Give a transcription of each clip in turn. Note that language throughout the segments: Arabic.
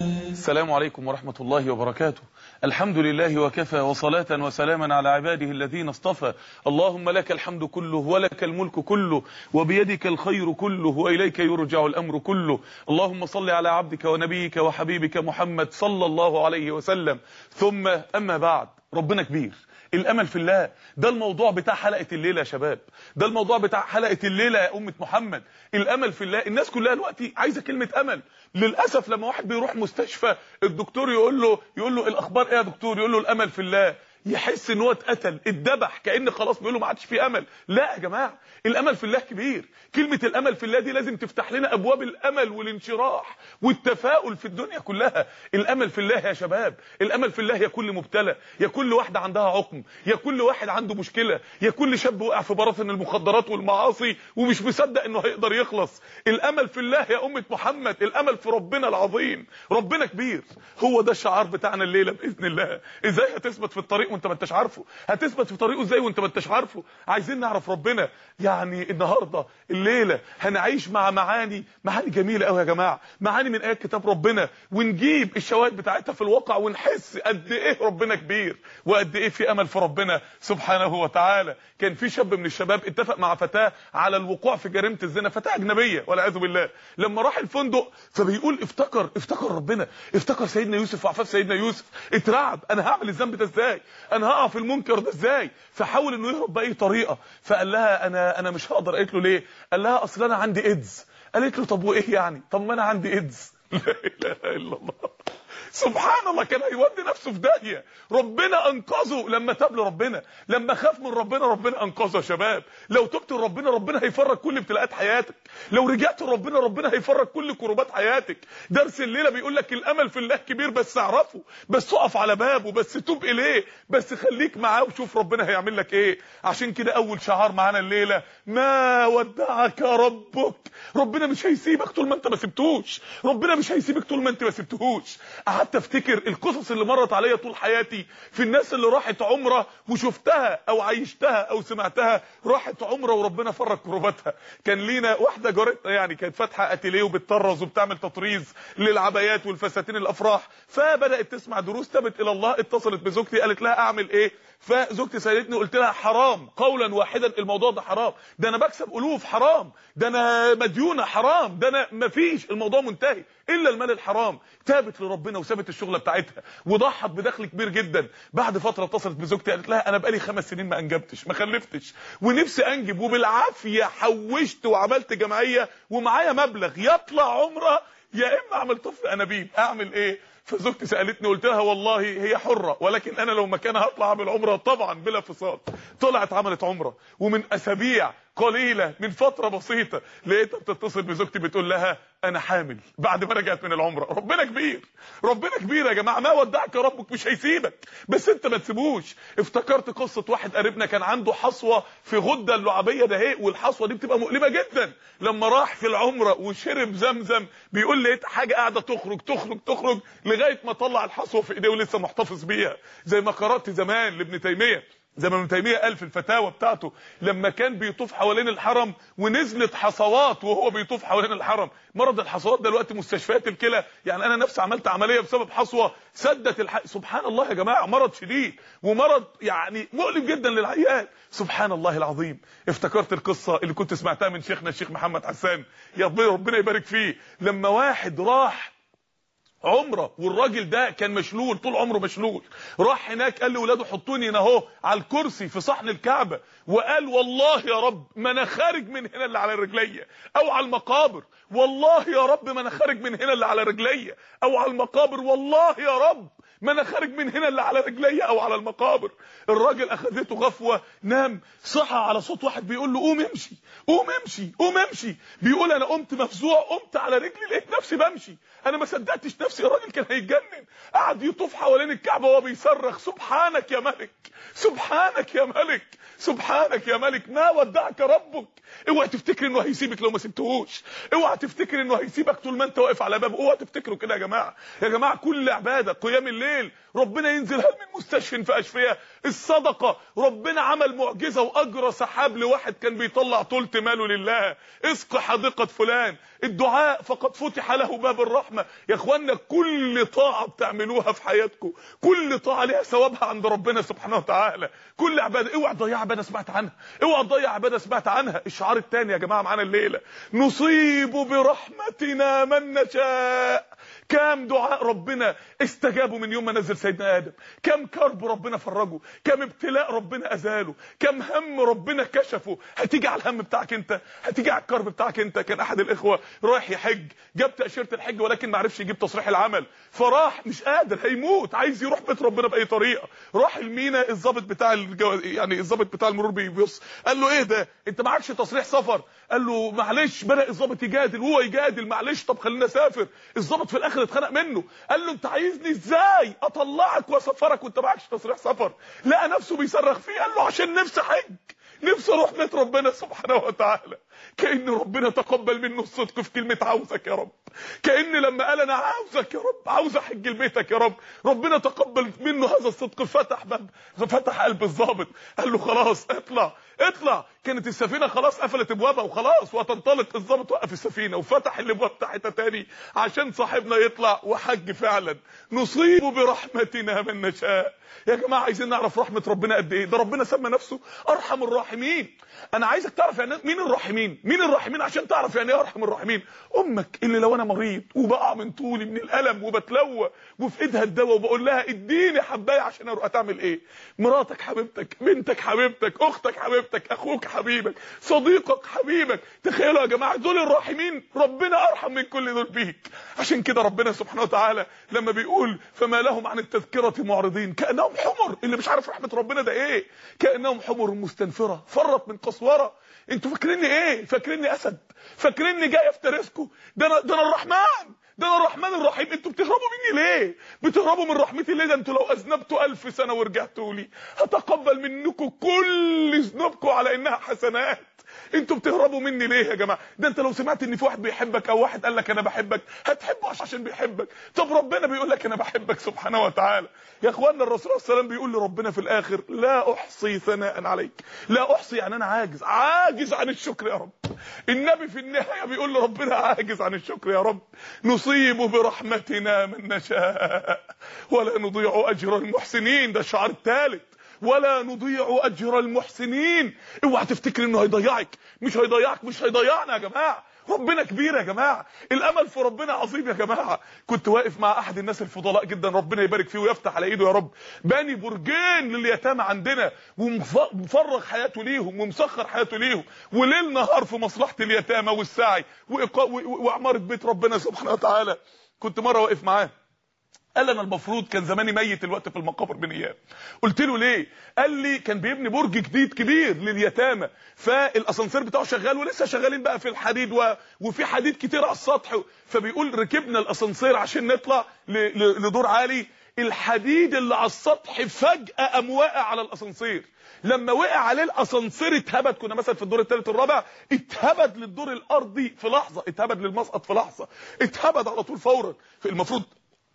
السلام عليكم ورحمة الله وبركاته. الحمد لله وكفى وصلاة وسلاما على عباده الذين اصطفى. اللهم لك الحمد كله ولك الملك كله وبيدك الخير كله وإليك يرجع الأمر كله. اللهم صل على عبدك ونبيك وحبيبك محمد صلى الله عليه وسلم. ثم أما بعد. ربنا كبير. الأمل في الله. ده الموضوع بتاع حلقة الليلة يا شباب. ده الموضوع بتاع حلقة الليلة يا أمة محمد. الأمل في الله. الناس كلها دلوقتي عايزة كلمة أمل. للأسف لما واحد بيروح مستشفى الدكتور يقول له يقول له الأخبار إيه يا دكتور؟ يقول له الأمل في الله. يحس إن هو اتقتل اتذبح كأن خلاص بيقول له ما عادش في أمل. لا يا جماعة الأمل في الله كبير. كلمة الأمل في الله دي لازم تفتح لنا أبواب الأمل والانشراح والتفاؤل في الدنيا كلها. الأمل في الله يا شباب الأمل في الله يا كل مبتلى يا كل واحدة عندها عقم يا كل واحد عنده مشكلة يا كل شاب وقع في براثن المخدرات والمعاصي ومش مصدق إنه هيقدر يخلص. الأمل في الله يا أمة محمد الأمل في ربنا العظيم. ربنا كبير هو ده الشعار بتاعنا الليلة بإذن الله. إزاي هتثبت في الطريق وانت ما انتش عارفه. هتثبت في طريقه إزاي وانت ما انتش عارفه؟ عايزين نعرف ربنا. يعني النهارده الليلة هنعيش مع معاني معاني جميلة قوي يا جماعة. معاني من آيات كتاب ربنا. ونجيب الشواهد بتاعتها في الواقع ونحس قد إيه ربنا كبير وقد إيه في أمل في ربنا سبحانه وتعالى. كان في شاب من الشباب اتفق مع فتاة على الوقوع في جريمة الزنا فتاة أجنبية والعياذ بالله. لما راح الفندق فبيقول افتكر افتكر ربنا. افتكر سيدنا يوسف وعفاف سيدنا يوسف. اترعب. أنا هعمل الذنب ده إزاي؟ أنا هقع في المنكر ده إزاي؟ فحاول إنه يهرب بأي طريقة. فقال لها أنا أنا مش هقدر. قالت له ليه؟ قال لها أصل أنا عندي إيدز. قالت له طب وإيه يعني؟ طب ما أنا عندي إيدز. لا إله إلا الله. سبحان الله كان هيودي نفسه في داهية. ربنا أنقذه. لما تاب لربنا لما خاف من ربنا ربنا أنقذه يا شباب. لو تبت لربنا ربنا هيفرج كل ابتلاءات حياتك. لو رجعت لربنا ربنا هيفرج كل كروبات حياتك. درس الليلة بيقول لك الأمل في الله كبير بس اعرفه. بس اقف على بابه بس توب إليه. بس خليك معاه وشوف ربنا هيعمل لك إيه. عشان كده أول شعار معانا الليلة ما ودعك ربك. ربنا مش هيسيبك طول ما أنت ما سبتوش. ربنا مش هيسيبك طول ما أنت ما سبتهوش. قعدت افتكر القصص اللي مرت عليا طول حياتي في الناس اللي راحت عمرة وشفتها أو عيشتها أو سمعتها راحت عمرة وربنا فرج كروباتها. كان لينا واحدة جارتنا يعني كانت فاتحة أتيليه وبتطرز وبتعمل تطريز للعبايات والفساتين الأفراح فبدأت تسمع دروس تبت إلى الله اتصلت بزوجتي قالت لها أعمل إيه؟ فزوجتي سالتني قلت لها حرام قولا واحدا الموضوع ده حرام. ده أنا بكسب ألوف حرام ده أنا مديونة حرام ده أنا مفيش الموضوع منتهي. إلا المال الحرام تابت لربنا وسابت الشغله بتاعتها وضحت بدخل كبير جدا. بعد فترة اتصلت بزوجتي قالت لها أنا بقالي خمس سنين ما أنجبتش ما خلفتش. ونفسي أنجب وبالعافية حوشت وعملت جمعية ومعايا مبلغ يطلع عمره يا إما أعمل طفل أنابيب. أعمل إيه؟ فزوجتي سألتني قلت لها والله هي حرة ولكن أنا لو مكانها هطلع أعمل عمرة. طبعا بلا فصال. طلعت عملت عمرة. ومن أسابيع قليلة من فترة بسيطة لقيتها بتتصل بزوجتي بتقول لها أنا حامل بعد ما رجعت من العمرة. ربنا كبير. ربنا كبير يا جماعة. ما ودعك ربك مش هيسيبك. بس أنت ما تسيبوش. افتكرت قصة واحد قريبنا كان عنده حصوة في غدة اللعابيه ده اهي والحصوة دي بتبقى مؤلمة جدا. لما راح في العمرة وشرب زمزم بيقول لقيت حاجة قاعدة تخرج تخرج تخرج لغاية ما طلع الحصوة في إيديه ولسه محتفظ بيها. زي ما قرأت زمان لابن تيمية. زي ما ابن تيمية قال في الفتاوى بتاعته لما كان بيطوف حوالين الحرم ونزلت حصوات وهو بيطوف حوالين الحرم. مرض الحصوات دلوقتي مستشفيات الكلى. يعني أنا نفسي عملت عملية بسبب حصوة سدت الح... سبحان الله يا جماعة مرض شديد ومرض يعني مؤلم جدا للعيان سبحان الله العظيم. افتكرت القصة اللي كنت سمعتها من شيخنا الشيخ محمد حسان. يا ربنا يبارك فيه. لما واحد راح عمره والراجل ده كان مشلول طول عمره مشلول. راح هناك قال لاولاده حطوني هنا اهو على الكرسي في صحن الكعبة. وقال والله يا رب ما أنا خارج من هنا اللي على رجليا. أو على المقابر. والله يا رب ما أنا خارج من هنا اللي على رجليا. أو على المقابر. والله يا رب ما أنا خارج من هنا اللي على رجليا أو على المقابر. الراجل أخذته غفوة نام صحى على صوت واحد بيقول له قوم امشي قوم امشي قوم امشي. بيقول أنا قمت مفزوع قمت على رجلي لقيت نفسي بمشي. أنا ما صدقتش نفسي الراجل كان هيتجنن. قعد يطوف حوالين الكعبة وهو بيصرخ سبحانك يا ملك سبحانك يا ملك سبحانك يا ملك ما ودعك ربك. اوعى تفتكر إنه هيسيبك لو ما سبتهوش. اوعى تفتكر إنه هيسيبك طول ما أنت واقف على بابه. اوعى تفتكروا كده يا جماعة. يا جماعة كل عبادة قيام الليل ربنا ينزل هل من مستشفى في أشفياء؟ الصدقة ربنا عمل معجزة وأجرى سحاب لواحد كان بيطلع ثلث ماله لله. اسق حديقة فلان. الدعاء فقد فتح له باب الرحمة. يا اخوانا كل طاعة بتعملوها في حياتكم. كل طاعة ليها ثوابها عند ربنا سبحانه وتعالى. كل عبادة اوعى تضيع عبادة سمعت عنها. اوعى تضيع عبادة سمعت عنها. الشعار الثاني يا جماعة معانا الليلة. نصيب برحمتنا من نشاء. كم دعاء ربنا استجابوا من يوم ما نزل سيدنا آدم؟ كم كرب ربنا فرجه؟ كم ابتلاء ربنا أزاله؟ كم هم ربنا كشفه؟ هتيجي على الهم بتاعك انت؟ هتيجي على الكرب بتاعك انت؟ كان أحد الإخوة رايح يحج جاب تأشيرة الحج ولكن ما عرفش يجيب تصريح العمل. فراح مش قادر هيموت عايز يروح بيت ربنا بأي طريقة. راح المينا الضابط بتاع الجو... يعني الضابط بتاع المرور بيبص قال له إيه ده؟ أنت معكش تصريح سفر؟ قال له معلش بدا الضابط يجادل وهو يجادل معلش طب خلينا اسافر الضابط في الآخر اتخنق منه. قال له انت عايزني إزاي؟ أطلعك وأسفرك. وانت معكش تصريح سفر. لقى نفسه بيصرخ فيه. قال له عشان نفسي حج. نفسي أروح بيت ربنا سبحانه وتعالى. كأن ربنا تقبل منه الصدق في كلمة عاوزك يا رب. كأن لما قال أنا عاوزك يا رب عاوز أحج لبيتك يا رب. ربنا تقبل منه هذا الصدق. فتح باب فتح قلب الضابط قال له خلاص اطلع. اطلع. كانت السفينة خلاص قفلت ابوابها وخلاص وهتنطلق الضابط وقف السفينة وفتح الابواب بتاعتها تاني عشان صاحبنا يطلع. وحج فعلا. نصيب برحمتنا من نشاء. يا جماعة عايزين نعرف رحمة ربنا قد إيه؟ ده ربنا سمى نفسه أرحم الراحمين. أنا عايزك تعرف يعني مين الراحمين؟ مين الراحمين؟ عشان تعرف يعني إيه أرحم الراحمين. أمك اللي لو أنا مريض وبقع من طولي من الألم وبتلوى وفي ايدها الدواء وبقول لها اديني حباية عشان أروح. هتعمل إيه؟ مراتك حبيبتك بنتك حبيبتك أختك حبيبتك. أخوك حبيبك صديقك حبيبك. تخيلوا يا جماعة دول الراحمين ربنا أرحم من كل دول بيك. عشان كده ربنا سبحانه وتعالى لما بيقول فما لهم عن التذكرة معرضين. كأنهم حمر. اللي مش عارف رحمة ربنا ده إيه؟ كأنهم حمر مستنفرة فرت من قسورة. أنتوا فاكريني إيه؟ فاكريني أسد. فاكريني جاي افترسكم ده أنا ده أنا الرحمن. ده الرحمن الرحيم. أنتوا بتهربوا مني ليه؟ بتهربوا من رحمتي ليه؟ ده أنتوا لو أذنبتوا ألف سنة ورجعتوا لي هتقبل منكم كل ذنوبكم على إنها حسنات. أنتوا بتهربوا مني ليه يا جماعة؟ ده انت لو سمعت ان في واحد بيحبك أو واحد قال لك أنا بحبك هتحبه عشان بيحبك. طب ربنا بيقول لك أنا بحبك سبحانه وتعالى. يا اخوانا الرسول صلى الله عليه وسلم بيقول لربنا في الآخر لا أحصي ثناء عليك. لا أحصي يعني أنا عاجز. عاجز عن الشكر يا رب. النبي في النهاية بيقول لربنا عاجز عن الشكر يا رب. نصيب برحمتنا من نشاء. ولا نضيع أجر المحسنين. ده الشعار الثالث. ولا نضيع أجر المحسنين. اوعى تفتكر إنه هيضيعك. مش هيضيعك مش هيضيعنا يا جماعة. ربنا كبير يا جماعة. الأمل في ربنا عظيم يا جماعة. كنت واقف مع أحد الناس الفضلاء جدا. ربنا يبارك فيه ويفتح على إيده يا رب. باني برجين لليتامى عندنا. ومفرغ حياته ليهم ومسخر حياته ليهم وليل نهار في مصلحة اليتامى والسعي. وعماره بيت ربنا سبحانه وتعالى. كنت مرة واقف معاه. قال أنا المفروض كان زماني ميت الوقت في المقابر من أيام قلت له ليه؟ قال لي كان بيبني برج جديد كبير لليتامى. فالأسانسير بتاعه شغال ولسه شغالين بقى في الحديد و... وفي حديد كتير على السطح. فبيقول ركبنا الأسانسير عشان نطلع ل... ل... لدور عالي. الحديد اللي على السطح فجأة قام واقع على الأسانسير. لما وقع عليه الأسانسير اتهبد. كنا مثلا في الدور الثالث الرابع اتهبد للدور الأرضي في لحظة. اتهبد للمسقط في لحظة. اتهبد على طول فورا. المفروض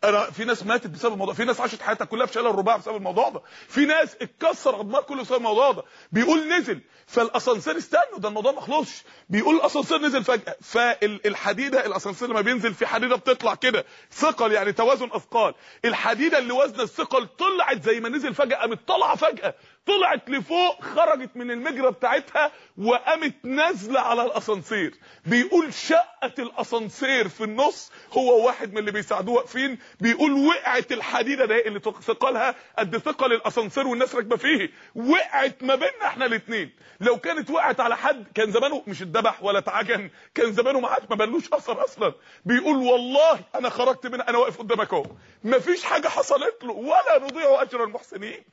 أنا في ناس ماتت بسبب الموضوع في ناس عاشت حياتها كلها في شلل الرباع بسبب الموضوع ده في ناس اتكسر عظمها كله بسبب الموضوع ده. بيقول نزل فالأسانسير استنوا ده الموضوع ما خلصش. بيقول الأسانسير نزل فجأة فالحديدة الأسانسير لما بينزل في حديدة بتطلع كده ثقل يعني توازن أثقال. الحديدة اللي وزن الثقل طلعت زي ما نزل فجأة قامت طالعة فجأة. طلعت لفوق خرجت من المجرى بتاعتها وقامت نازلة على الأسانسير. بيقول شقه الأسانسير في النص هو واحد من اللي بيساعدوه واقفين. بيقول وقعت الحديدة ده اللي ثقلها قد ثقل الأسانسير والناس راكبة فيه. وقعت ما بيننا إحنا الاثنين لو كانت وقعت على حد كان زمانه مش اتذبح ولا اتعجن. كان زمانه ما ما بلوش أثر أصلا. بيقول والله أنا خرجت منها أنا واقف قدامك أهو. مفيش حاجة حصلت له ولا نضيع أجر المحسنين.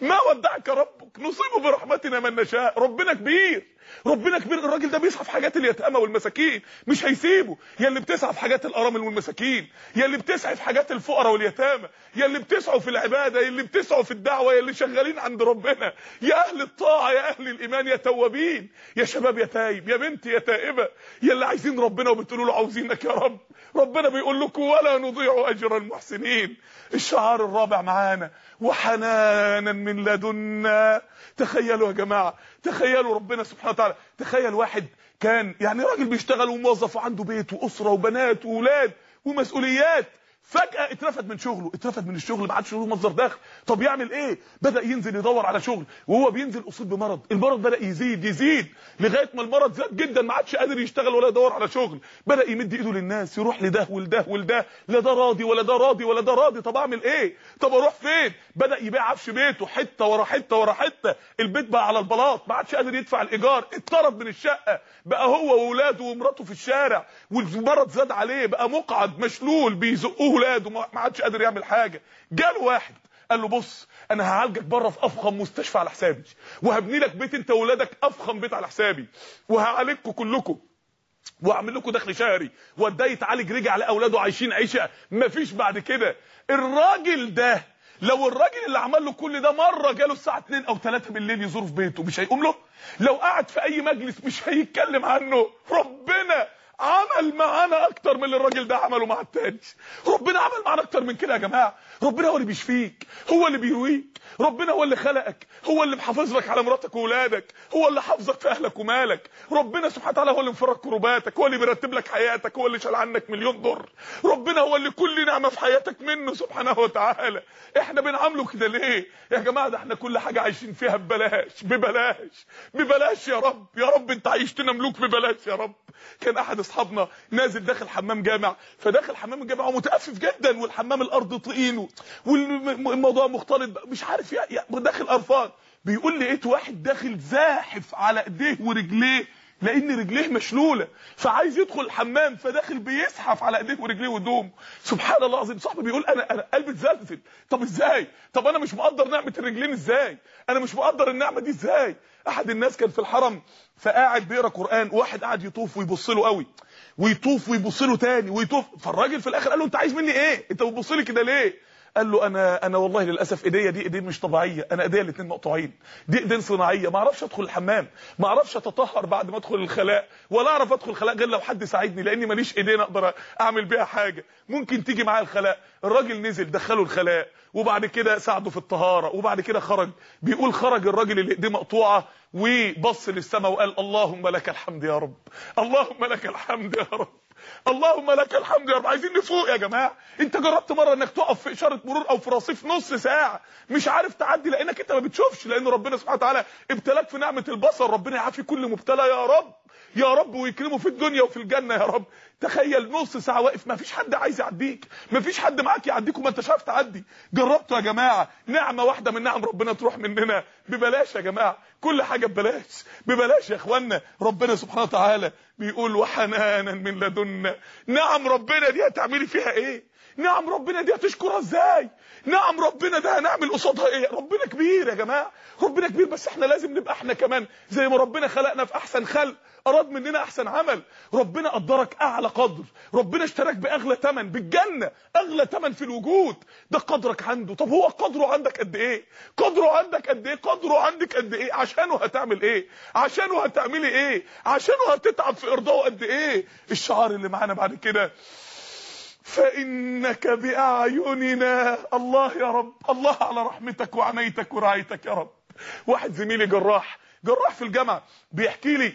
ما ودعك ربك. نصيب برحمتنا من نشاء. ربنا كبير. ربنا كبير الراجل ده بيسعى في حاجات اليتامى والمساكين مش هيسيبه. يا اللي بتسعى في حاجات الارامل والمساكين يا اللي بتسعى في حاجات الفقراء واليتامى يا اللي بتسعوا في العبادة يا اللي بتسعوا في الدعوة يا اللي شغالين عند ربنا يا أهل الطاعة يا أهل الإيمان يا توابين. يا شباب يا تايب يا بنت يا تائبة يا اللي عايزين ربنا وبتقولوا له عاوزينك يا رب. ربنا بيقول لكم ولا نضيع أجر المحسنين. الشعار الرابع معانا وحنانا من لدنا. تخيلوا يا جماعة تخيلوا ربنا سبحانه وتعالى. تخيل واحد كان يعني راجل بيشتغل وموظف وعنده بيت وأسرة وبنات وأولاد ومسؤوليات. فجأة اترفد من شغله اترفد من الشغل ما عادش له مصدر دخل. طب يعمل إيه؟ بدأ ينزل يدور على شغل. وهو بينزل أصيب بمرض. المرض بدأ يزيد يزيد. لغاية ما المرض زاد جدا ما عادش قادر يشتغل ولا يدور على شغل. بدأ يمد إيده للناس يروح لده ولده ولده. لا ده راضي ولا ده راضي ولا ده راضي. طب أعمل إيه؟ طب أروح فين؟ بدأ يبيع عفش بيته حتة ورا حتة ورا حتة. البيت بقى على البلاط ما عادش قادر يدفع الإيجار. اتطرد من الشقة. بقى هو واولاده ومراته في الشارع. والمرض زاد عليه بقى مقعد مشلول بيزقوه. ولاده ما عادش قادر يعمل حاجة. جاله واحد قال له بص أنا هعالجك بره في أفخم مستشفى على حسابي. وهبني لك بيت أنت واولادك أفخم بيت على حسابي. وهعالجكم كلكم. واعمل لكم دخل شهري. وده يتعالج رجع لاولاده عايشين عيشة. مفيش بعد كده. الراجل ده لو الراجل اللي عمل له كل ده مرة جاله الساعة 2 أو 3 بالليل يزوره في بيته مش هيقوم له؟ لو قعد في أي مجلس مش هيتكلم عنه. ربنا! عمل معانا أكتر من اللي الراجل ده عمله مع التاني. ربنا عمل معانا أكتر من كده يا جماعة. ربنا هو اللي بيشفيك هو اللي بيرويك ربنا هو اللي خلقك هو اللي محافظ لك على مراتك واولادك هو اللي حافظك في أهلك ومالك. ربنا سبحانه وتعالى هو اللي مفرج كروباتك هو اللي بيرتب لك حياتك هو اللي شال عنك مليون ضر ربنا هو اللي كل نعمة في حياتك منه سبحانه وتعالى. إحنا بنعامله كده ليه؟ يا جماعة ده إحنا كل حاجة عايشين فيها ببلاش ببلاش ببلاش يا رب. يا رب أنت عيشتنا ملوك ببلاش يا رب. كان أحد أصحابنا نازل داخل حمام جامع فداخل حمام الجامع ومتأفف جدا والحمام الأرض طين والموضوع مختلط مش عارف يا داخل قرفان. بيقول لي لقيت واحد داخل زاحف على إيديه ورجليه. لأن رجليه مشلوله فعايز يدخل الحمام فداخل بيزحف على ايديه ورجليه ودوم سبحان الله العظيم صاحبي بيقول أنا أنا قلبي اتزلزل. طب إزاي؟ طب أنا مش مقدر نعمة الرجلين إزاي؟ أنا مش مقدر النعمة دي إزاي؟ أحد الناس كان في الحرم فقاعد بيقرأ قرآن واحد قاعد يطوف ويبص له قوي. ويطوف ويبص له تاني ويطوف. فالراجل في الآخر قال له أنت عايز مني إيه؟ أنت بتبص لي كده ليه؟ قال له أنا أنا والله للأسف إيديا دي إيدين مش طبيعية أنا إيديا الاثنين مقطوعين. دي إيدين صناعية ما أعرفش أدخل الحمام ما أعرفش أتطهر بعد ما أدخل الخلاء ولا أعرف أدخل الخلاء. غير لو حد ساعدني لأني ماليش إيدين أقدر أعمل بيها حاجة. ممكن تيجي معايا الخلاء. الراجل نزل دخله الخلاء وبعد كده ساعده في الطهارة وبعد كده خرج. بيقول خرج الراجل اللي ايديه مقطوعة وبص للسماء وقال اللهم لك الحمد يا رب اللهم لك الحمد يا رب. اللهم لك الحمد يا رب. عايزين نفوق يا جماعة. انت جربت مرة انك تقف في إشارة مرور أو في رصيف نص ساعة مش عارف تعدي لأنك انت ما بتشوفش لأن ربنا سبحانه وتعالى ابتلاك في نعمة البصر. ربنا يعافي كل مبتلى يا رب. يا رب ويكرمه في الدنيا وفي الجنة يا رب. تخيل نص ساعة واقف ما فيش حد عايز يعديك ما فيش حد معاك يعديك وما انتش عارف تعدي. جربتوا يا جماعة؟ نعمة واحدة من نعم ربنا تروح مننا. ببلاش يا جماعة كل حاجة ببلاش. ببلاش يا اخوانا ربنا سبحانه وتعالى بيقول وحنانا من لدنا. نعم ربنا دي هتعملي فيها إيه؟ نعم ربنا دي هتشكرها إزاي؟ نعم ربنا ده هنعمل قصادها إيه؟ ربنا كبير يا جماعة ربنا كبير بس إحنا لازم نبقى إحنا كمان زي ما ربنا خلقنا في احسن خلق أراد مننا احسن عمل. ربنا قدرك أعلى قدر ربنا اشتراك بأغلى ثمن بالجنة أغلى ثمن في الوجود. ده قدرك عنده. طب هو قدره عندك قد إيه؟ قدره عندك قد إيه؟ قدره عندك قد إيه؟ عشانه هتعمل إيه؟ عشانه هتعملي إيه؟ عشانه هتتعب في ارضائه قد إيه؟ الشعار اللي معانا بعد كده. فإنك بأعيننا. الله يا رب الله على رحمتك وعنايتك ورعايتك يا رب. واحد زميلي جراح جراح في الجامعة بيحكي لي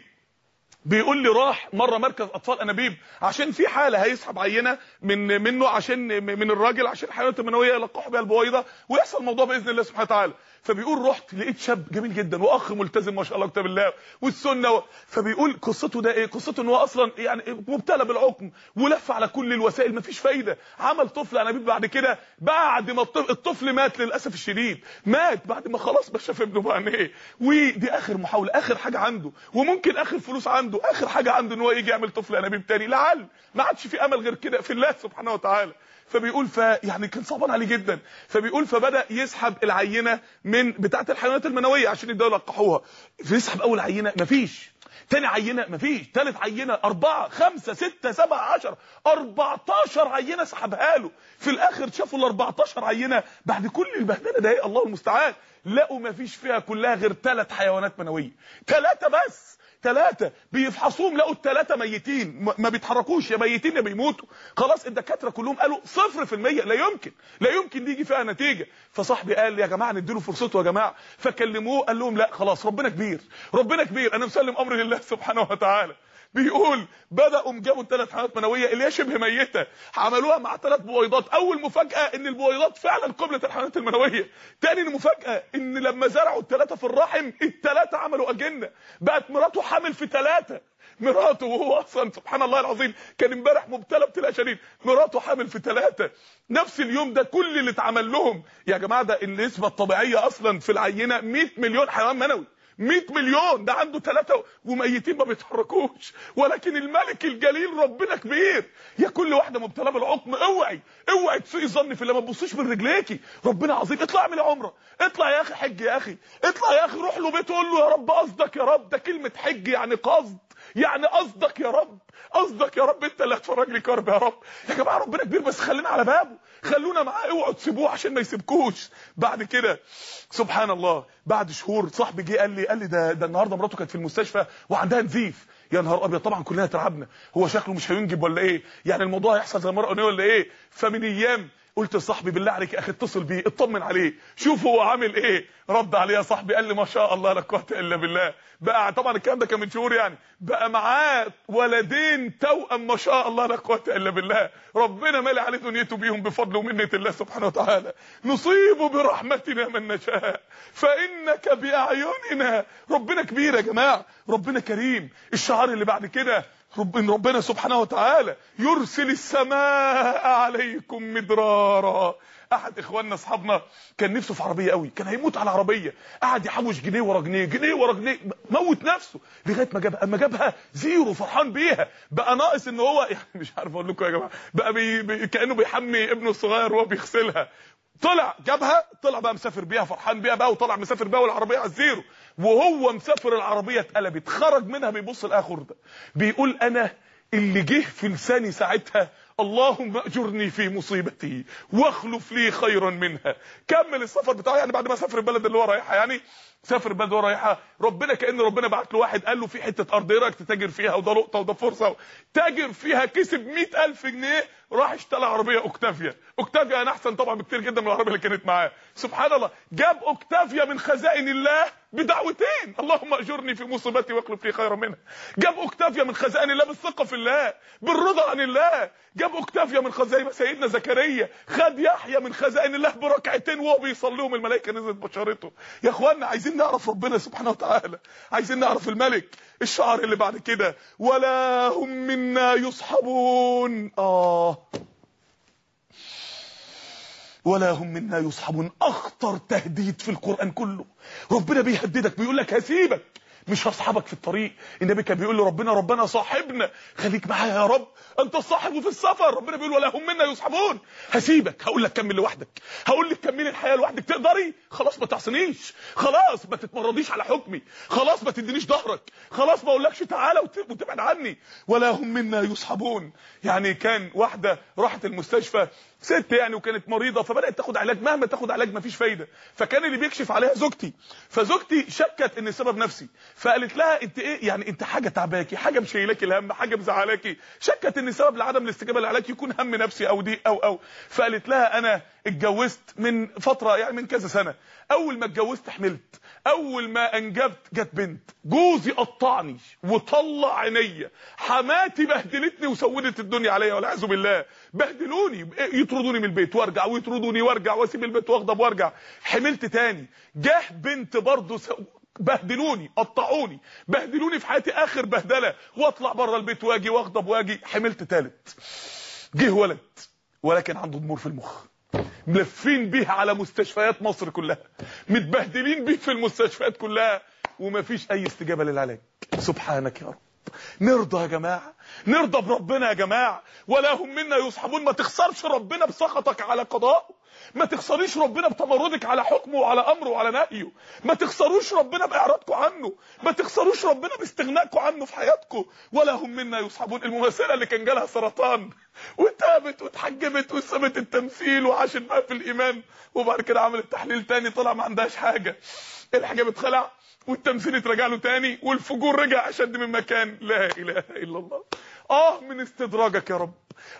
بيقول لي راح مرة مركز أطفال أنابيب عشان في حالة هيسحب عينة من منه عشان من الراجل عشان حيوانات المنوية يلقحوا بيها البويضه ويحصل الموضوع بإذن الله سبحانه وتعالى. فبيقول رحت لقيت شاب جميل جدا وأخ ملتزم ما شاء الله كتاب الله والسنة و... فبيقول قصته ده إيه؟ قصته إن هو أصلا يعني مبتلى بالعقم ولف على كل الوسائل مفيش فايدة. عمل طفل أنابيب بعد كده. بعد ما الطفل, الطفل مات للأسف الشديد. مات بعد ما خلاص ما شاف ابنه بعينيه ودي آخر محاولة آخر حاجة عنده. وممكن آخر فلوس عنده. عنده آخر حاجة عنده إن هو يجي يعمل طفل انابيب تاني. لعل. ما عادش في أمل غير كده في الله سبحانه وتعالى. فبيقول ف يعني كان صعبان عليه جدا. فبيقول فبدأ يسحب العينة من بتاعة الحيوانات المنوية عشان يبدأوا يلقحوها. فيسحب أول عينة مفيش. تاني عينة مفيش. تالت عينة أربعة خمسة ستة سبعة عشر. 14 عينة سحبها له. في الآخر شافوا ال 14 عينة بعد كل البهدلة ده الله المستعان لقوا مفيش فيها كلها غير ثلاث حيوانات منوية. ثلاثة بس. ثلاثة. بيفحصوهم لقوا الثلاثة ميتين. ما بيتحركوش. يا ميتين يا بيموتوا. خلاص الدكاترة كلهم قالوا صفر في المية. لا يمكن. لا يمكن دي يجي فيها نتيجة. فصاحبي قال يا جماعة نديله فرصته يا جماعة. فكلموه قال لهم لا خلاص ربنا كبير. ربنا كبير. أنا مسلم امري لله سبحانه وتعالى. بيقول بدأوا جابوا الثلاث حيوانات منوية اللي هي شبه ميتة. عملوها مع ثلاث بويضات. أول مفاجأة إن البويضات فعلا قبلت الحيوانات المنوية. تاني مفاجأة إن لما زرعوا الثلاثة في الرحم الثلاثة عملوا أجنة. بقت مراته حامل في ثلاثة. مراته وهو أصلا سبحان الله العظيم كان امبارح مبتلى ابتلاء شديد. مراته حامل في ثلاثة. نفس اليوم ده كل اللي اتعمل لهم. يا جماعة ده النسبة الطبيعية أصلا في العينة 100 مليون حيوان منوي. 100 مليون ده عنده ثلاثة وميتين ما بيتحركوش. ولكن الملك الجليل ربنا كبير. يا كل واحدة مبتلى بالعقم اوعي اوعي تسوقي ظن في الله ما تبصيش من رجليكي. ربنا عظيم اطلع اعمل عمرة. اطلع يا أخي حج يا أخي. اطلع يا أخي روح له بيت قول له يا رب قصدك يا رب. ده كلمة حج يعني قصد يعني قصدك يا رب. قصدك يا رب انت اللي هتفرج لي كرب يا رب. يا جماعة ربنا كبير بس خلينا على بابه. خلونا معاه اوعوا تسيبوه عشان ما يسيبكوش. بعد كده سبحان الله بعد شهور صاحبي جه قال لي قال لي ده ده النهارده مراته كانت في المستشفى وعندها نزيف. يا نهار أبيض طبعا كلنا اترعبنا هو شكله مش هينجب ولا إيه؟ يعني الموضوع هيحصل زي المره ولا إيه؟ فمن أيام قلت لصاحبي بالله عليك يا أخي اتصل بيه اطمن عليه شوف هو عامل إيه. رد عليه يا صاحبي قال لي ما شاء الله لا قوة إلا بالله. بقى طبعا الكلام ده كان من شهور يعني. بقى معاه ولدين توأم ما شاء الله لا قوة إلا بالله. ربنا مالي عليه دنيته بيهم بفضل ومنة الله سبحانه وتعالى. نصيب برحمتنا من نشاء. فإنك بأعيننا. ربنا كبير يا جماعة. ربنا كريم. الشعار اللي بعد كده رب إن ربنا سبحانه وتعالى يرسل السماء عليكم مدرارا. أحد إخواننا أصحابنا كان نفسه في عربية قوي كان هيموت على عربيه قعد يحوش جنيه ورا جنيه جنيه ورا جنيه موت نفسه لغاية ما جابها أما جابها زيرو فرحان بيها بقى ناقص إن هو يعني مش عارف أقول لكم يا جماعة بقى بي بي كأنه بيحمي ابنه الصغير وهو بيغسلها. طلع جابها طلع بقى مسافر بيها فرحان بيها بقى وطلع مسافر بيها والعربية على الزيرو وهو مسافر العربية اتقلبت خرج منها بيبص الآخر ده. بيقول أنا اللي جه في لساني ساعتها اللهم أجرني في مصيبتي واخلف لي خيرا منها. كمل السفر بتاعه يعني بعد ما سافر البلد اللي هو رايحها يعني سافر اللي هو رايحها. ربنا كأن ربنا بعت له واحد قال له في حتة أرض إيه رأيك تتاجر فيها وده لقطة وده فرصة؟ تاجر فيها كسب 100000 جنيه راح اشترى عربية أوكتافيا. أوكتافيا أنا أحسن طبعا بكتير جدا من العربية اللي كانت معاه. سبحان الله. جاب أوكتافيا من خزائن الله بدعوتين. اللهم أجرني في مصيبتي واخلف لي خيرا منها. جاب أوكتافيا من خزائن الله بالثقة في الله بالرضا عن الله. جاب أوكتافيا من خزائن سيدنا زكريا. خد يحيى من خزائن الله بركعتين وهو بيصليهم. الملائكة نزلت بشارته يا اخوانا عايزين نعرف ربنا سبحانه وتعالى. عايزين نعرف الملك الشعر اللي بعد كده. ولا هم منا يصحبون. آه. ولا هم منا يصحبون. أخطر تهديد في القرآن كله. ربنا بيهددك بيقول لك هسيبك. مش هصحبك في الطريق. النبي كان بيقول لربنا ربنا صاحبنا. خليك معايا يا رب. أنت الصاحب في السفر. ربنا بيقول ولا هم منا يصحبون. هسيبك. هقول لك كمل لوحدك. هقول لك كملي الحياة لوحدك. تقدري؟ خلاص ما تعصنيش خلاص ما تتمرضيش على حكمي. خلاص ما تدينيش ظهرك. خلاص ما أقولكش تعالى وتبعد عني. ولا هم منا يصحبون. يعني كان واحدة راحت المستشفى ست يعني وكانت مريضة فبدأت تاخد علاج. مهما تاخد علاج مفيش فايدة. فكان اللي بيكشف عليها زوجتي. فزوجتي شكت ان السبب نفسي. فقالت لها إنت إيه؟ يعني إنت حاجة تعباكي حاجة مشيلاكي الهم حاجة مزعلاكي. شكت ان سبب لعدم الاستجابة للعلاج يكون هم نفسي أو دي أو أو. فقالت لها أنا اتجوزت من فترة يعني من كذا سنة. أول ما اتجوزت حملت. أول ما أنجبت جت بنت. جوزي قطعني وطلع عينيا. حماتي بهدلتني وسودت الدنيا عليا والعياذ بالله. بهدلوني يطردوني من البيت وأرجع ويطردوني وأرجع وأسيب البيت واغضب وأرجع. حملت تاني. جه بنت برضه سو... بهدلوني قطعوني. بهدلوني في حياتي آخر بهدلة. وأطلع بره البيت وآجي واغضب وآجي. حملت تالت. جه ولد ولكن عنده ضمور في المخ. ملفين بيه على مستشفيات مصر كلها متبهدلين بيه في المستشفيات كلها ومفيش أي استجابة للعلاج. سبحانك يا رب. نرضى يا جماعة نرضى بربنا يا جماعة ولا هم منا يصحبون. ما تخسرش ربنا بسخطك على قضائه ما تخسريش ربنا بتمردك على حكمه وعلى أمره وعلى نهيه. ما تخسروش ربنا بإعراضكم عنه. ما تخسروش ربنا باستغنائكم عنه في حياتكم. ولا هم منا يصحبون. الممثلة اللي كان جالها سرطان. وتابت واتحجبت وسابت التمثيل وعاشت بقى في الإيمان. وبعد كده عملت تحليل تاني طلع ما عندهاش حاجة. الحجاب اتخلع والتمثيل اترجع له تاني والفجور رجع أشد من مكان. لا إله إلا الله. آه من استدراجك يا رب.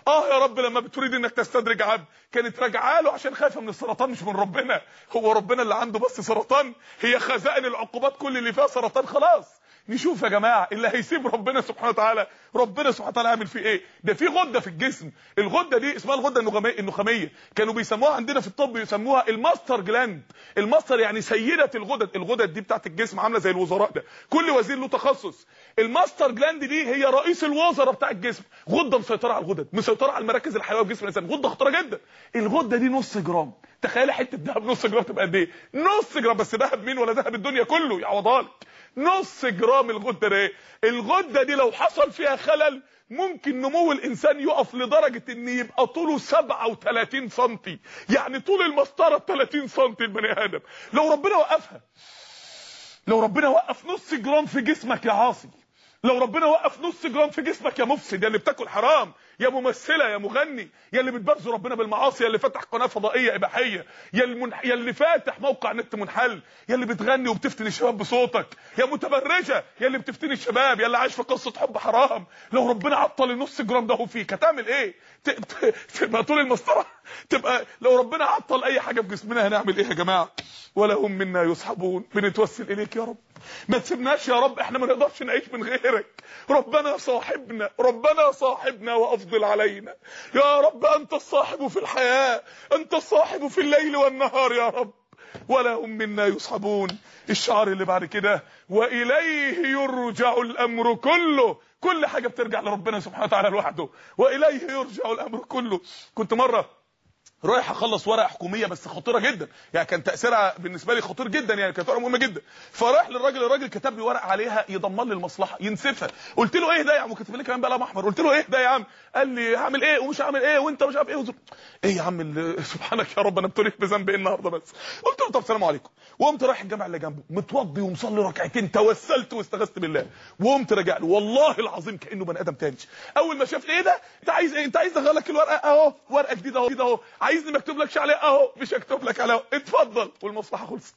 آه يا رب لما بتريد إنك تستدرج عبد كانت راجعة له عشان خايفة من السرطان مش من ربنا. هو ربنا اللي عنده بس سرطان هي خزائن العقوبات كل اللي فيها سرطان خلاص. نشوف يا جماعة اللي هيسيب ربنا سبحانه وتعالى. ربنا سبحانه وتعالى يعمل فيه إيه؟ ده في غدة في الجسم. الغدة دي اسمها الغدة النخاميه النخامية. كانوا بيسموها عندنا في الطب يسموها ال master gland. ال master يعني سيدة الغدد. الغدد دي بتاعت الجسم عاملة زي الوزراء ده. كل وزير له تخصص. ال master gland دي هي رئيس الوزراء بتاع الجسم. غدة مسيطرة على الغدد. مسيطرة على المراكز الحيوية في جسم الإنسان. غدة خطيرة جدا. الغدة دي نص جرام. تخيل حتة ذهب نص جرام تبقى قد إيه؟ نص جرام. بس ذهب مين ولا ذهب الدنيا؟ كله يعوضها لك نص جرام الغدة ده. الغدة دي لو حصل فيها خلل ممكن نمو الإنسان يقف لدرجة إن يبقى طوله 37 سم يعني طول المسطرة 30 سم البني آدم. لو ربنا وقفها لو ربنا وقف نص جرام في جسمك يا عاصي لو ربنا وقف نص جرام في جسمك يا مفسد يا اللي بتاكل حرام يا ممثلة يا مغني يا اللي بتبرز ربنا بالمعاصي يا اللي فاتح قناة فضائية إباحية يا المنح... يا اللي فاتح موقع نت منحل يا اللي بتغني وبتفتن الشباب بصوتك يا متبرجة يا اللي بتفتن الشباب يا اللي عايش في قصة حب حرام. لو ربنا عطل النص جرام ده فيك هتعمل إيه؟ ت... ت... تبقى طول المسطرة تبقى لو ربنا عطل أي حاجة في جسمنا هنعمل إيه يا جماعة؟ ولا هم منا يصحبون بنتوسل إليك يا رب. ما تسيبناش يا رب إحنا ما نقدرش نعيش من غيرك ربنا صاحبنا ربنا صاحبنا وأفضل علينا. يا رب أنت الصاحب في الحياة أنت الصاحب في الليل والنهار يا رب. ولا هم منا يصحبون. الشعر اللي بعد كده وإليه يرجع الأمر كله. كل حاجة بترجع لربنا سبحانه وتعالى لوحده. وإليه يرجع الأمر كله. كنت مرة رايح اخلص ورقه حكومية بس خطيرة جدا. يعني كان تأثيرها بالنسبة لي خطير جدا يعني كانت ورقة مهمة جدا. فرايح للراجل الراجل كتب لي ورقة عليها يضمن لي المصلحة ينسفها. قلت له إيه ده يا عم؟ كاتب لي كمان بقلم أحمر. قلت له إيه ده يا عم؟ قال لي هعمل إيه ومش هعمل إيه وأنت مش عارف إيه وزر... إيه يا عم سبحانك يا رب أنا ابتليت بذنب إيه النهارده بس. قلت له طب سلام عليكم. وقمت رايح الجامع اللي جنبه متوضي ومصلي ركعتين توسلت واستغثت بالله. وقمت راجع له. والله العظيم كأنه بني آدم تاني. أول ما شافني إيه ده؟ أنت عايز إيه؟ أنت عايز لك الورقة؟ أهو ورقة جديدة أهو. عايزني ما اكتب لكش عليها اهو مش هكتب لك عليها اتفضل. والمصلحة خلصت.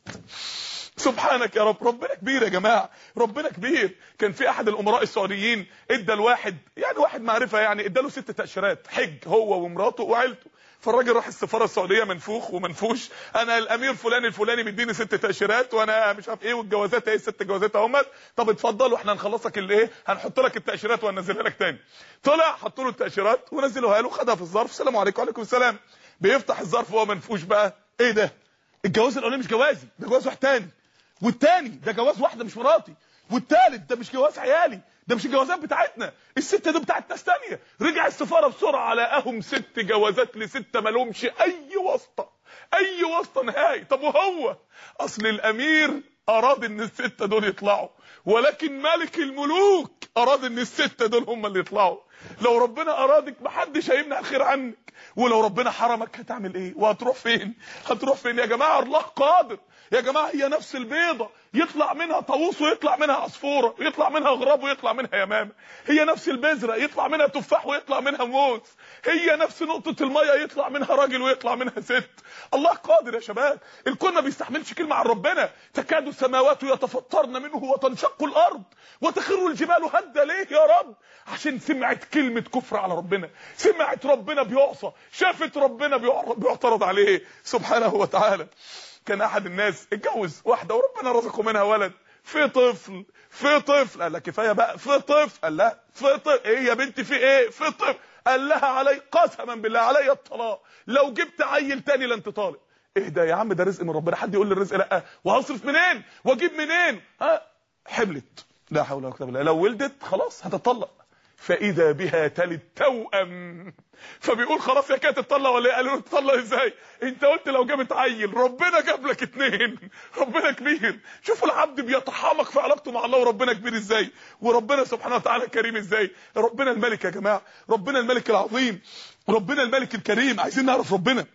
سبحانك يا رب. ربنا كبير يا جماعة. ربنا كبير. كان في أحد الأمراء السعوديين إدى الواحد يعني واحد معرفة يعني ادى له ست تأشيرات حج هو ومراته وعيلته. فالراجل راح السفارة السعودية منفوخ ومنفوش. أنا الأمير فلان الفلاني مديني ست تأشيرات وأنا مش عارف إيه والجوازات إيه الست جوازات اهمت طب اتفضل وإحنا هنخلصك اللي إيه؟ هنحط لك التأشيرات وهننزلها لك تاني. طلع حطوا له التأشيرات ونزلوها له خدها في الظرف. السلام عليكم. وعليكم السلام. بيفتح الظرف وهو منفوش بقى. إيه ده؟ الجواز الأولاني مش جوازي ده جواز واحد تاني. والتاني ده جواز واحدة مش مراتي. والتالت ده مش جواز عيالي. ده مش الجوازات بتاعتنا. الست دي بتاعت ناس تانية. رجع السفارة بسرعة لقاهم ست جوازات لسته ما لهمش أي واسطة. أي واسطة نهائي. طب وهو؟ أصل الأمير اراد إن الستة دول يطلعوا. ولكن ملك الملوك اراد إن الستة دول هم اللي يطلعوا. لو ربنا أرادك محدش هيمنع الخير عنك. ولو ربنا حرمك هتعمل إيه؟ وهتروح فين؟ هتروح فين؟ يا جماعة الله قادر. يا جماعة هي نفس البيضة. يطلع منها طاووس ويطلع منها عصفوره يطلع منها غراب ويطلع منها يمامة. هي نفس البذرة يطلع منها تفاح ويطلع منها موز. هي نفس نقطة المية يطلع منها راجل ويطلع منها ست. الله قادر يا شباب. الكون ما بيستحملش كلمة عن ربنا تكاد السماوات يتفطرن منه وتنشق الأرض وتخر الجبال هدا ليه يا رب؟ عشان سمعت كلمة كفر على ربنا. سمعت ربنا بيعصى. شافت ربنا بيعترض عليه. سبحانه وتعالى. كان أحد الناس اتجوز واحدة وربنا رزقه منها ولد. في طفل في طفل. قال لها كفاية بقى. في طفل. قال لها في طفل. إيه يا بنتي في إيه؟ في طفل. قال لها علي قسما بالله علي الطلاق. لو جبت عيل تاني لن تطالق. إيه ده يا عم؟ ده رزق من ربنا. حد يقول لي الرزق؟ لأ. وهصرف منين؟ وأجيب منين؟ ها؟ حملت. لا حول ولا قوة إلا بالله. لو ولدت خلاص هتطلق. فإذا بها تلد توأم. فبيقول خلاص يا كانت تطلع ولا إيه؟ قالوا له تطلع إزاي؟ أنت قلت لو جابت عيل ربنا جاب لك اتنين. ربنا كبير. شوفوا العبد بيتحامق في علاقته مع الله وربنا كبير إزاي؟ وربنا سبحانه وتعالى كريم إزاي؟ ربنا الملك يا جماعة. ربنا الملك العظيم. ربنا الملك الكريم. عايزين نعرف ربنا.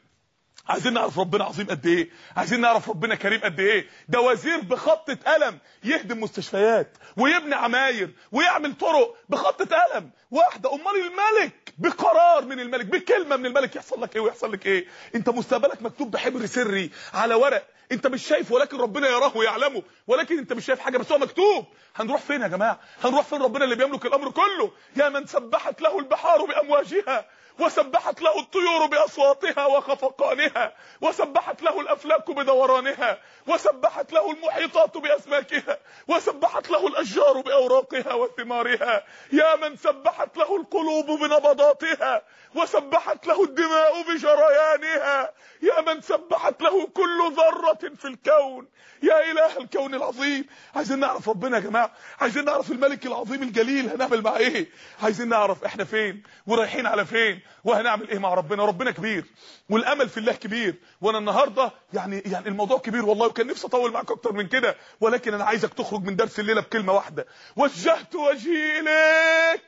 عايزين نعرف ربنا عظيم قد إيه؟ عايزين نعرف ربنا كريم قد إيه؟ ده وزير بخطة قلم يهدم مستشفيات ويبني عماير ويعمل طرق بخطة قلم واحدة امال الملك بقرار من الملك بكلمة من الملك يحصل لك إيه ويحصل لك إيه؟ أنت مستقبلك مكتوب بحبر سري على ورق. أنت مش شايف ولكن ربنا يراه ويعلمه. ولكن أنت مش شايف حاجة بس هو مكتوب. هنروح فين يا جماعة؟ هنروح فين ربنا اللي بيملك الأمر كله؟ يا من سبحت له البحار بأمواجها وسبحت له الطيور بأصواتها وخفقانها وسبحت له الأفلاك بدورانها وسبحت له المحيطات بأسماكها وسبحت له الأشجار بأوراقها وثمارها. يا من سبحت له القلوب بنبضاتها وسبحت له الدماء بجريانها. يا من سبحت له كل ذرة في الكون. يا إله الكون العظيم. عايزين نعرف ربنا يا جماعة. عايزين نعرف الملك العظيم الجليل. هنعمل معاه إيه؟ عايزين نعرف إحنا فين؟ ورايحين على فين؟ وهنعمل إيه مع ربنا؟ ربنا كبير. والأمل في الله كبير. وأنا النهارده يعني يعني الموضوع كبير والله وكان نفسي أطول معاك أكتر من كده. ولكن أنا عايزك تخرج من درس الليلة بكلمة واحدة. وجهت وجهي إليك.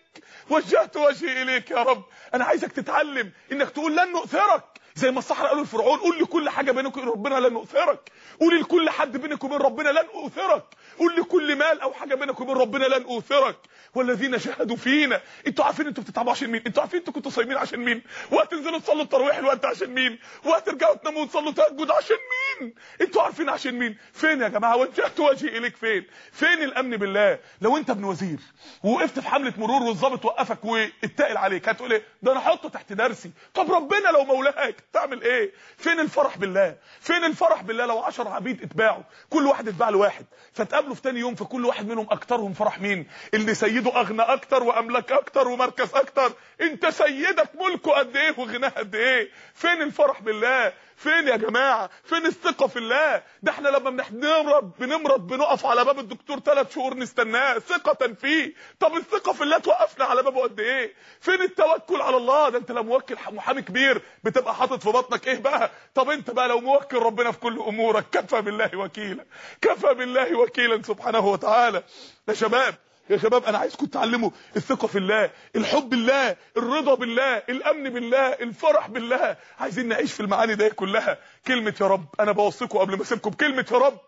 وجهت وجهي إليك يا رب. أنا عايزك تتعلم إنك تقول لن نؤثرك. زي ما الصحراء قالوا لفرعون قول لكل حاجة بينك وبين ربنا لن نؤثرك. قول لكل حد بينك وبين ربنا لن أؤثرك. قول لكل مال أو حاجة بينك وبين ربنا لن اوثرك والذين شهدوا فينا. أنتوا عارفين أنتوا بتتعبوا عشان مين؟ أنتوا عارفين أنتوا كنتوا صايمين عشان مين؟ وهتنزلوا تصلوا التراويح الوقت عشان مين؟ وهترجعوا تناموا وتصلوا تهجد عشان مين؟ أنتوا عارفين عشان مين؟ فين يا جماعة؟ وجهت وجهي إليك فين؟ فين الأمن بالله؟ لو أنت ابن وزير ووقفت في حملة مرور والظابط وقفك واتقل عليك هتقول إيه؟ ده أنا احطه تحت درسي. طب ربنا لو مولاك تعمل إيه؟ فين الفرح بالله؟ فين الفرح بالله لو 10 عبيد اتباعوا؟ كل واحد اتباع لواحد. فتقابلوا في تاني يوم فكل واحد منهم أكترهم فرح مين؟ اللي سيده أغنى أكتر وأملك أكتر ومركز أكتر. أنت سيدك ملكه قد إيه وغناه قد إيه؟ فين الفرح بالله؟ فين يا جماعة؟ فين الثقة في الله؟ ده إحنا لما بنمرض بنمرض بنقف على باب الدكتور ثلاث شهور نستناه ثقة فيه. طب الثقة في الله توقفنا على بابه قد إيه؟ فين التوكل على الله؟ ده أنت لو موكل محامي كبير بتبقى حاطط في بطنك إيه بقى؟ طب أنت بقى لو موكل ربنا في كل أمورك كفى بالله وكيلا. كفى بالله وكيلا سبحانه وتعالى. يا شباب يا شباب أنا عايزكم تتعلموا الثقة في الله الحب بالله الرضا بالله الأمن بالله الفرح بالله. عايزين نعيش في المعاني دي كلها. كلمة يا رب أنا بوصيكم قبل ما أسيبكم. كلمة يا رب.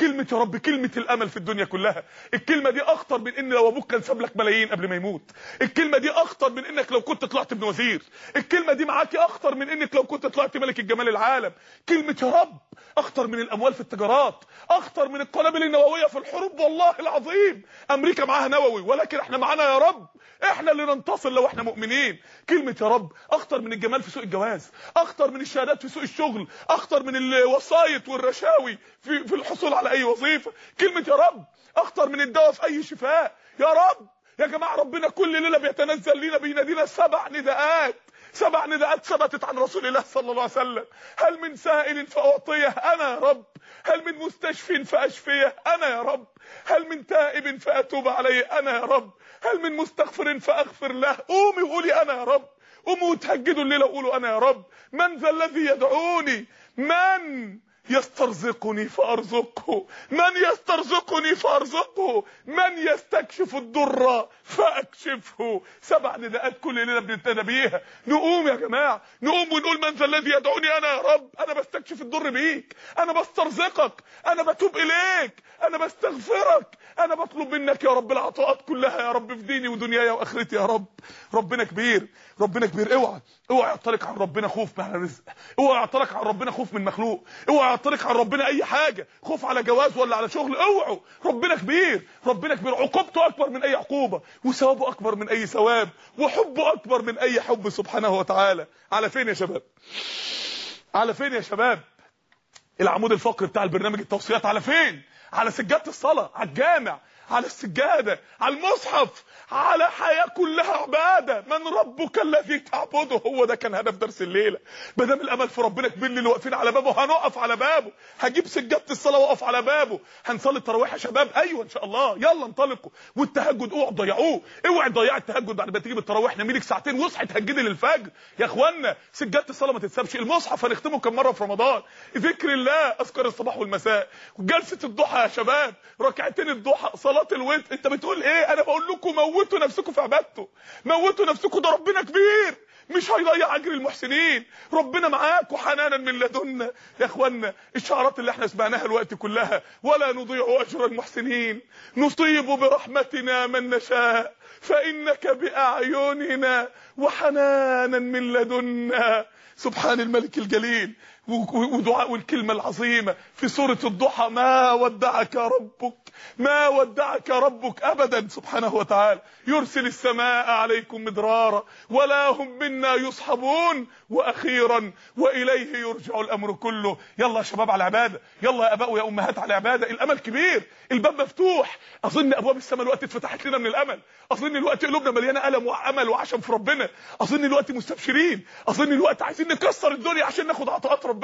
كلمة يا رب كلمة الأمل في الدنيا كلها. الكلمة دي أخطر من إن لو أبوك كان ساب لك ملايين قبل ما يموت. الكلمة دي أخطر من إنك لو كنت طلعت ابن وزير. الكلمة دي معاكي أخطر من إنك لو كنت طلعت ملك الجمال العالم. كلمة يا رب أخطر من الأموال في التجارات. أخطر من القنابل النووية في الحروب والله العظيم. أمريكا معاها نووي ولكن إحنا معانا يا رب. إحنا اللي ننتصر لو إحنا مؤمنين. كلمة يا رب أخطر من الجمال في سوق الجواز. أخطر من الشهادات في سوق الشغل. أخطر من الوسايط والرشاوي في, في الحصول على أي وظيفة. كلمة يا رب أخطر من الدواء في أي شفاء. يا رب يا جماعة ربنا كل ليلة بيتنزل لينا بينادينا سبع نداءات. سبع نداءات ثبتت عن رسول الله صلى الله عليه وسلم. هل من سائل فأعطيه أنا يا رب؟ هل من مستشفي فأشفيه أنا يا رب؟ هل من تائب فأتوب عليه أنا يا رب؟ هل من مستغفر فأغفر له؟ قومي وقولي أنا يا رب. قوموا وتهجدوا الليلة وقولوا أنا يا رب. من ذا الذي يدعوني؟ من؟ يسترزقني فأرزقه. من يسترزقني فأرزقه. من يستكشف الضر فأكشفه. سبع نداءات كل ليله بنتنادى بيها نقوم يا جماعة. نقوم ونقول من ذا الذي يدعوني أنا يا رب. أنا بستكشف الضر بيك. أنا بسترزقك. أنا بتوب إليك. أنا بستغفرك. أنا بطلب منك يا رب العطاءات كلها يا رب في ديني ودنياي وآخرتي يا رب. ربنا كبير. ربنا كبير. اوعى. اوعى يعطلك عن ربنا خوف من الرزق اوعى يعطلك عن ربنا خوف من مخلوق. اوعى يعطلك عن ربنا أي حاجة. خوف على جواز ولا على شغل اوعوا. ربنا كبير. ربنا كبير. عقوبته أكبر من أي عقوبة. وثوابه أكبر من أي ثواب. وحبه أكبر من أي حب سبحانه وتعالى. على فين يا شباب؟ على فين يا شباب؟ العمود الفقري بتاع البرنامج التوصيات على فين؟ على سجادة الصلاة على الجامع على السجادة على المصحف على حياة كلها عبادة. من ربك الذي تعبده؟ هو ده كان هدف درس الليلة. ما دام الأمل في ربنا كبير اللي واقفين على بابه هنقف على بابه. هجيب سجادة الصلاة وأقف على بابه. هنصلي التراويح يا شباب؟ أيوه إن شاء الله. يلا انطلقوا. والتهجد اوعوا تضيعوه. اوعى تضيع التهجد بعد ما تجيب التراويح نميلك ساعتين واصحي تهجدي للفجر. يا اخوانا سجادة الصلاة ما تتسابش. المصحف هنختمه كم مرة في رمضان. ذكر الله اذكار الصباح والمساء. جلسة الضحى يا شباب. ركعتين الضحى. صلاة الوتر. أنت بتقول إيه؟ أنا بقول لكم موتوا نفسكم في عبادته. موتوا نفسكم. ده ربنا كبير. مش هيضيع أجر المحسنين. ربنا معاك وحنانا من لدنا. يا اخوانا الشعارات اللي إحنا سمعناها الوقت كلها. ولا نضيع أجر المحسنين. نصيب برحمتنا من نشاء. فإنك بأعيننا وحنانا من لدنا. سبحان الملك الجليل. ودعاء الكلمة العظيمة في سورة الضحى ما ودعك ربك ما ودعك ربك أبدا سبحانه وتعالى. يرسل السماء عليكم مدرارا ولا هم منا يصحبون. وأخيرا وإليه يرجع الأمر كله. يلا يا شباب على العبادة يلا يا أباء ويا أمهات على العبادة. الأمل كبير الباب مفتوح. أظن أبواب السماء الوقت اتفتحت لنا من الأمل. أظن الوقت قلوبنا مليانة ألم وأمل وعشم في ربنا. أظن الوقت مستبشرين. أظن الوقت عايزين نكسر الدنيا عشان ناخد عطاءات ربنا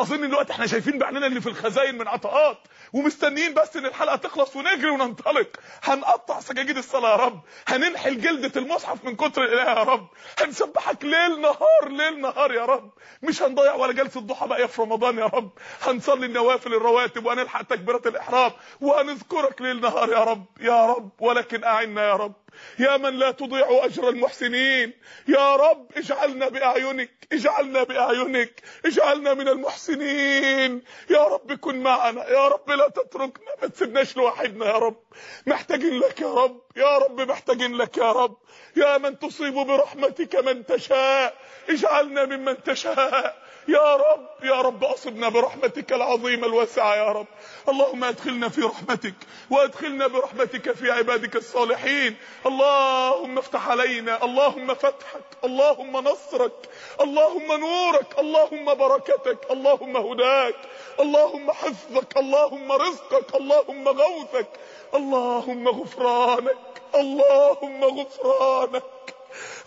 أظن الوقت إحنا شايفين بعيننا اللي في الخزاين من عطاءات ومستنيين بس إن الحلقة تخلص ونجري وننطلق. هنقطع سجاجيد الصلاة يا رب. هننحل جلدة المصحف من كتر الإله يا رب. هنسبحك ليل نهار ليل نهار يا رب. مش هنضيع ولا جلسة ضحى بقى في رمضان يا رب. هنصلي النوافل الرواتب وهنلحق تكبيرات الإحرام وهنذكرك ليل نهار يا رب. يا رب. ولكن أعنا يا رب. يا من لا تضيع أجر المحسنين. يا رب اجعلنا بأعينك اجعلنا بأعينك اجعلنا من المحسنين. يا رب كن معنا يا رب لا تتركنا ما تسيبناش لوحدنا يا رب. محتاجين لك يا رب يا رب محتاجين لك يا رب. يا من تصيب برحمتك من تشاء اجعلنا ممن تشاء. يا رب يا رب أصبنا برحمتك العظيمه الواسعه يا رب. اللهم أدخلنا في رحمتك وأدخلنا برحمتك في عبادك الصالحين. اللهم افتح علينا اللهم فتحك اللهم نصرك اللهم نورك اللهم بركتك اللهم هداك اللهم حفظك اللهم رزقك اللهم غوثك اللهم غفرانك اللهم غفرانك.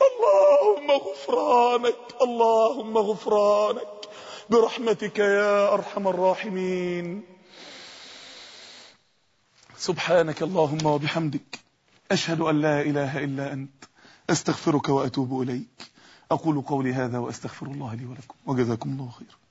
اللهم غفرانك اللهم غفرانك. برحمتك يا أرحم الراحمين. سبحانك اللهم وبحمدك. أشهد أن لا إله إلا أنت. أستغفرك وأتوب إليك. أقول قولي هذا وأستغفر الله لي ولكم. وجزاكم الله خيرا.